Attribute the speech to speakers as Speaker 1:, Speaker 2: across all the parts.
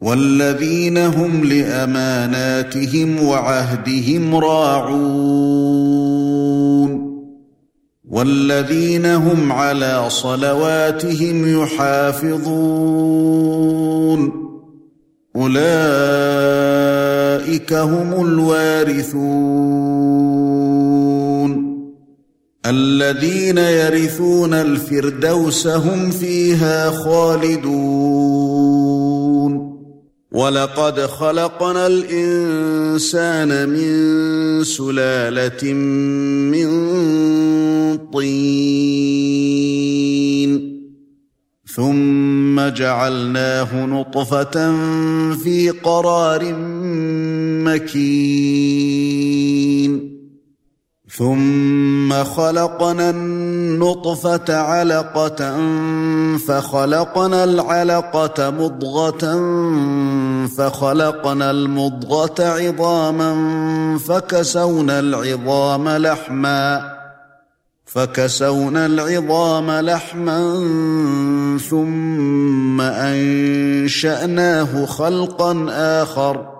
Speaker 1: والذين هم لأماناتهم وعهدهم راعون. والذين هم على صلواتهم يحافظون. أولئك هم الوارثون. الذين يرثون الفردوس هم فيها خالدون. ولقد خلقنا الانسان من سلاله من طين ثم جعلناه نطفه في قرار مكين ثم خلقنا النطفة علقة فخلقنا العلقة مضغة فخلقنا المضغة عظاما فكسونا العظام لحما فكسونا العظام لحما ثم أنشأناه خلقا آخر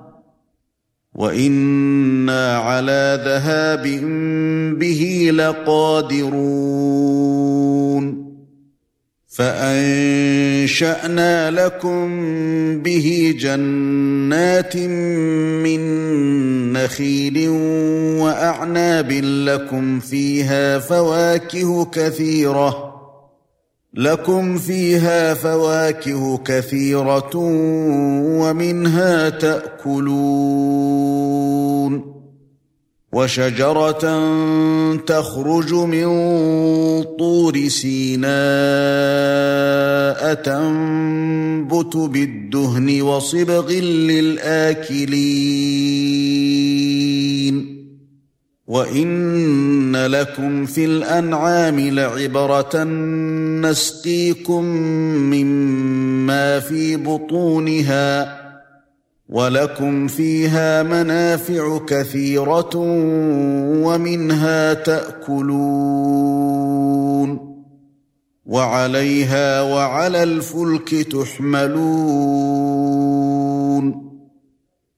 Speaker 1: وأنا على ذهاب به لقادرون فانشانا لكم به جنات من نخيل واعناب لكم فيها فواكه كثيره لكم فيها فواكه كثيرة ومنها تأكلون وشجرة تخرج من طور سيناء تنبت بالدهن وصبغ للآكلين وان لكم في الانعام لعبره نسقيكم مما في بطونها ولكم فيها منافع كثيره ومنها تاكلون وعليها وعلى الفلك تحملون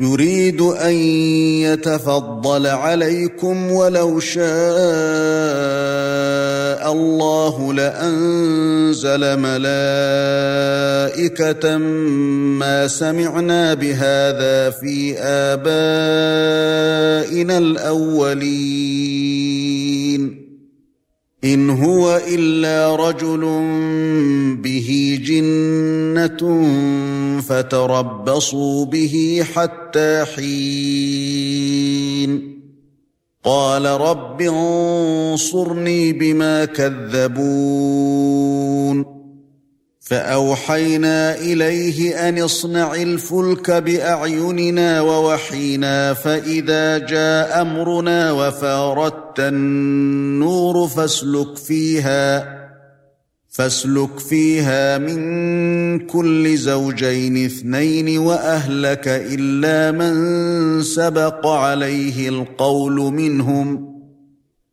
Speaker 1: يريد أن يتفضل عليكم ولو شاء الله لأنزل ملائكة ما سمعنا بهذا في آبائنا الأولين. إن هو إلا رجل به جنة فتربصوا به حتى حين. قال رب انصرني بما كذبون. فأوحينا إليه أن اصنع الفلك بأعيننا ووحينا فإذا جاء أمرنا وفاردت النور فاسلك فيها فاسلك فيها من كل زوجين اثنين وأهلك إلا من سبق عليه القول منهم.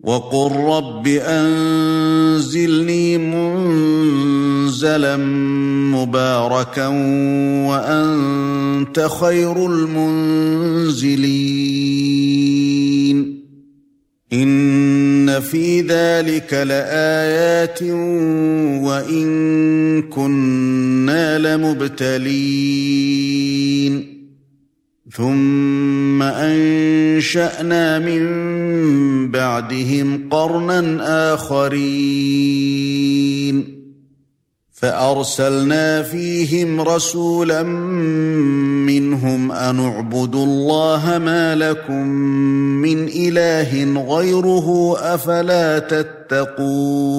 Speaker 1: وقل رب أنزلني منزلا مباركا وأنت خير المنزلين. إن في ذلك لآيات وإن كنا لمبتلين. ثم أنشأنا من بعدهم قرنا آخرين. فأرسلنا فيهم رسولا منهم ان اعبدوا الله ما لكم من إله غيره أفلا تتقون.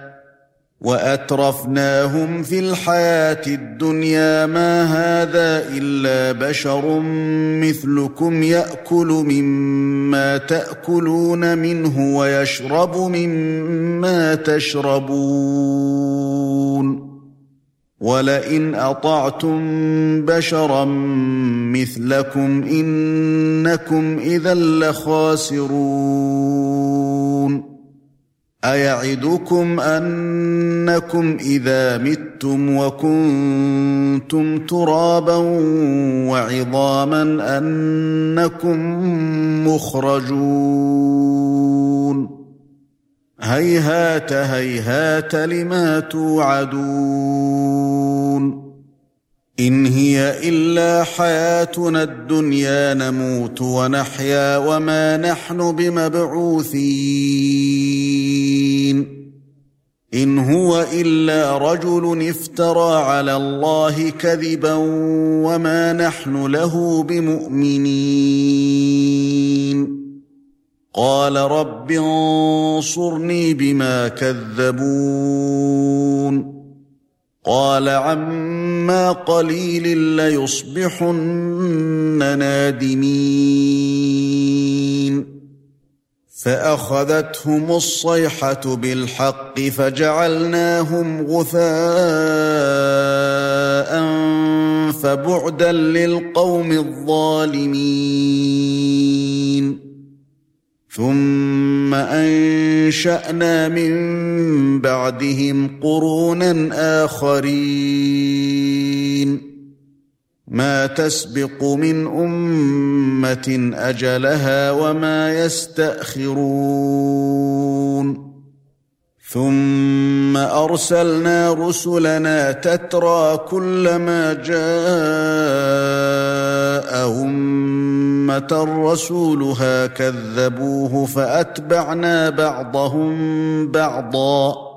Speaker 1: وأترفناهم في الحياة الدنيا ما هذا إلا بشر مثلكم يأكل مما تأكلون منه ويشرب مما تشربون ولئن أطعتم بشرا مثلكم إنكم إذا لخاسرون أيعدكم أنكم إذا متم وكنتم ترابا وعظاما أنكم مخرجون؟ هيهات هيهات لما توعدون؟ إن هي إلا حياتنا الدنيا نموت ونحيا وما نحن بمبعوثين. إن هو إلا رجل افترى على الله كذبا وما نحن له بمؤمنين. قال رب انصرني بما كذبون. قال عما قليل ليصبحن نادمين. فأخذتهم الصيحة بالحق فجعلناهم غثاء فبعدا للقوم الظالمين. ثم أنشأنا من بعدهم قرونا آخرين. ما تسبق من أمة أجلها وما يستأخرون. ثم أرسلنا رسلنا تترى كلما جاء أمة رسولها كذبوه فأتبعنا بعضهم بعضا.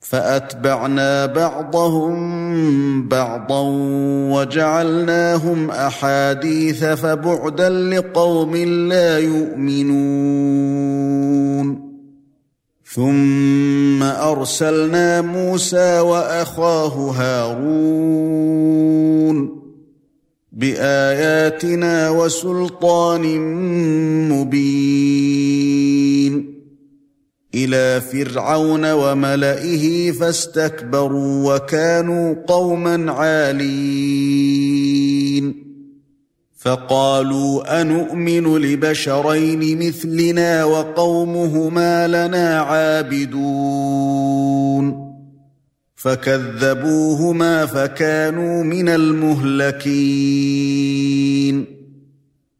Speaker 1: فأتبعنا بعضهم بعضا وجعلناهم أحاديث فبعدا لقوم لا يؤمنون. ثم أرسلنا موسى وأخاه هارون بآياتنا وسلطان مبين. إلى فرعون وملئه فاستكبروا وكانوا قوما عالين. فقالوا انومن لبشرين مثلنا وقومهما لنا عابدون. فكذبوهما فكانوا من المهلكين.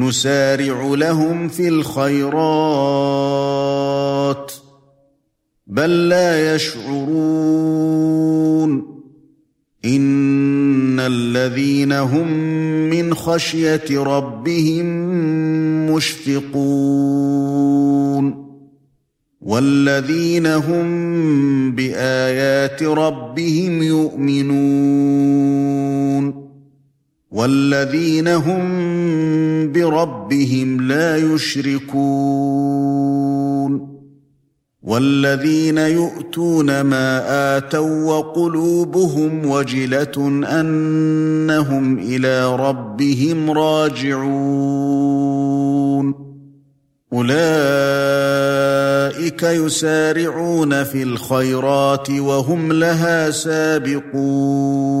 Speaker 1: نسارع لهم في الخيرات بل لا يشعرون. إن الذين هم من خشية ربهم مشفقون. والذين هم بآيات ربهم يؤمنون. والذين هم بربهم لا يشركون والذين يؤتون ما اتوا وقلوبهم وجله انهم إلى ربهم راجعون اولئك يسارعون في الخيرات وهم لها سابقون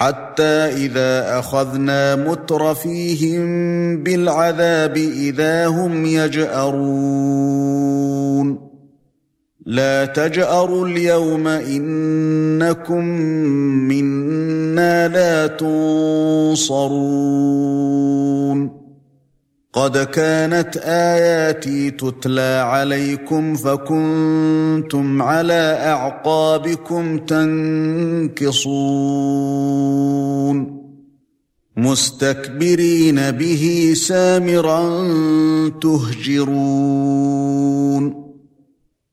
Speaker 1: حتى إذا أخذنا مترفيهم بالعذاب إذا هم يجأرون. لا تجأروا اليوم إنكم منا لا تنصرون. قد كانت آياتي تتلى عليكم فكنتم على أعقابكم تنكصون. مستكبرين به سامرا تهجرون.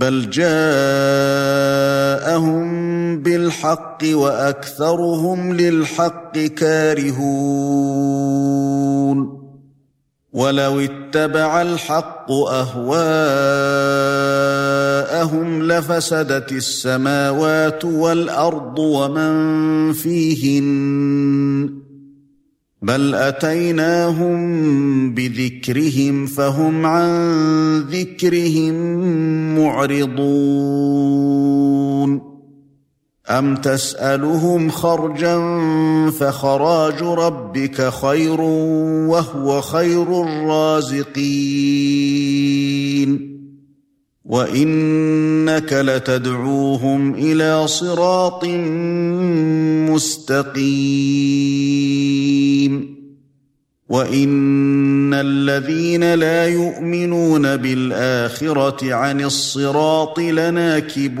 Speaker 1: بل جاءهم بالحق واكثرهم للحق كارهون ولو اتبع الحق اهواءهم لفسدت السماوات والارض ومن فيهن بل اتيناهم بذكرهم فهم عن ذكرهم معرضون ام تسالهم خرجا فخراج ربك خير وهو خير الرازقين وانك لتدعوهم إلى صراط مستقيم وان الذين لا يؤمنون بالاخره عن الصراط لناكبون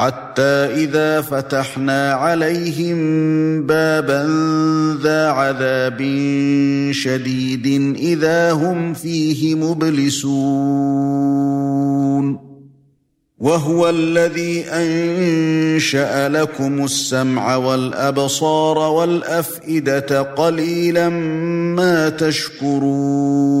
Speaker 1: حتى إذا فتحنا عليهم بابا ذا عذاب شديد إذا هم فيه مبلسون. وهو الذي أنشأ لكم السمع والأبصار والأفئدة قليلا ما تشكرون.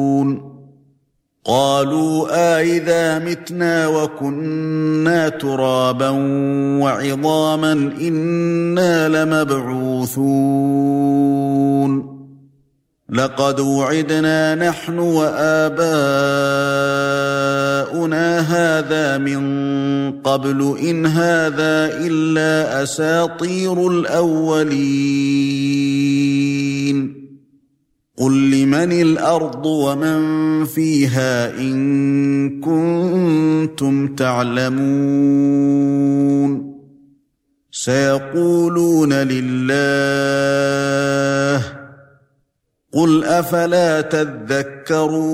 Speaker 1: قالوا آإذا متنا وكنا ترابا وعظاما إنا لمبعوثون. لقد وعدنا نحن وآباؤنا هذا من قبل إن هذا إلا أساطير الأولين. قل لمن الأرض ومن فيها إن كنتم تعلمون سيقولون لله قل أفلا تذكرون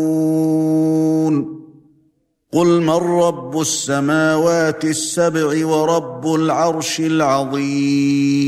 Speaker 1: قل من رب السماوات السبع ورب العرش العظيم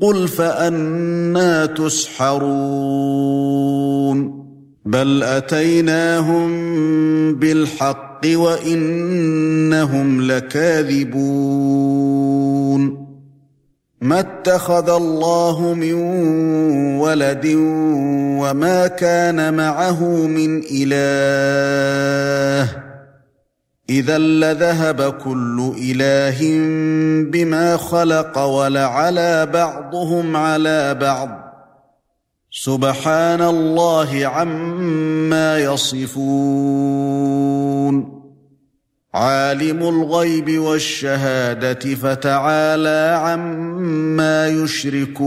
Speaker 1: قل فانا تسحرون بل اتيناهم بالحق وانهم لكاذبون ما اتخذ الله من ولد وما كان معه من اله إذا لذهب كل إله بما خلق ولعلى بعضهم على بعض. سبحان الله عما يصفون. عالم الغيب والشهادة فتعالى عما يشركون.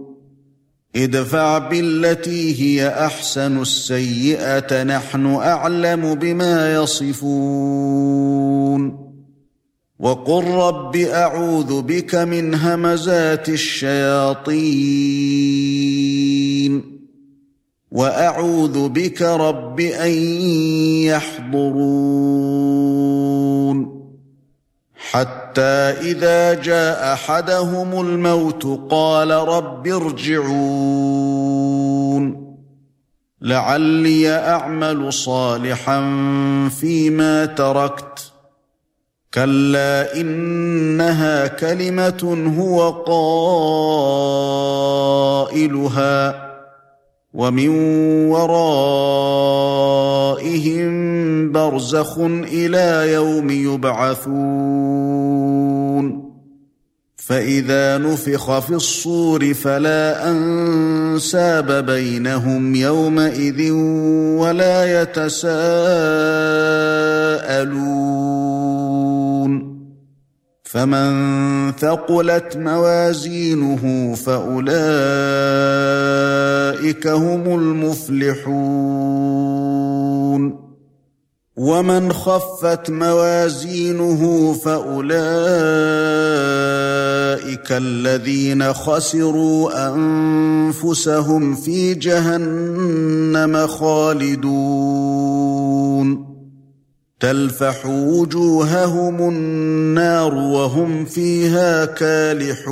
Speaker 1: ادفع بالتي هي أحسن السيئة نحن أعلم بما يصفون. وقل رب أعوذ بك من همزات الشياطين. وأعوذ بك رب أن يحضرون. حتى إذا جاء أحدهم الموت قال رب ارجعون. لعلي أعمل صالحا فيما تركت. كلا إنها كلمة هو قائلها. ومن ورائهم برزخ إلى يوم يبعثون. فإذا نفخ في الصور فلا أنساب بينهم يومئذ ولا يتساءلون. فمن ثقلت موازينه فأولئك هم المفلحون. ومن خفت موازينه فأولئك الذين خسروا أنفسهم في جهنم خالدون. تلفح وجوههم النار وهم فيها كالحون.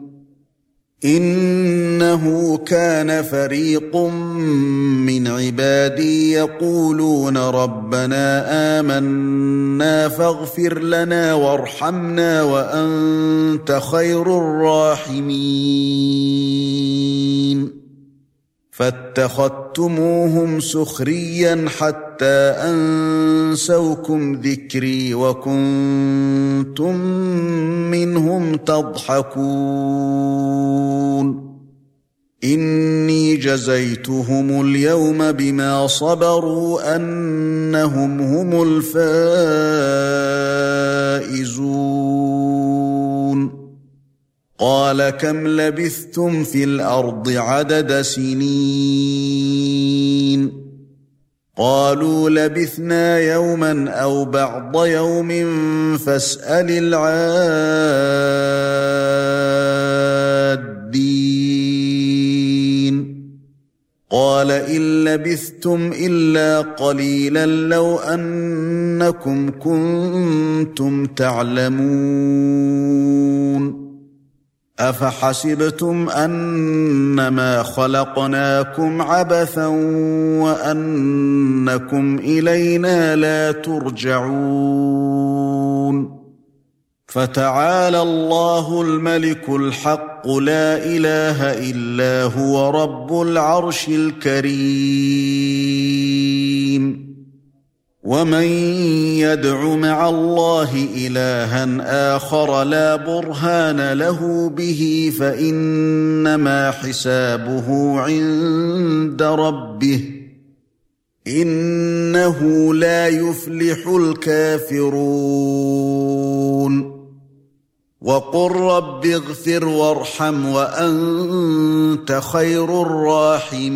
Speaker 1: إنه كان فريق من عبادي يقولون ربنا آمنا فاغفر لنا وارحمنا وأنت خير الراحمين. فاتخذتموهم سخريا حتى أنسوكم ذكري وكنتم منهم تضحكون. إني جزيتهم اليوم بما صبروا أنهم هم الفائزون. قال كم لبثتم في الأرض عدد سنين؟ قالوا لبثنا يوما أو بعض يوم فاسأل العادين. قال إن لبثتم إلا قليلا لو أنكم كنتم تعلمون. أفحسبتم أنما خلقناكم عبثا وأنكم إلينا لا ترجعون فتعالى الله الملك الحق لا إله إلا هو رب العرش الكريم ومن يدع مع الله الها اخر لا برهان له به فانما حسابه عند ربه انه لا يفلح الكافرون وقل رب اغفر وارحم وانت خير الراحمين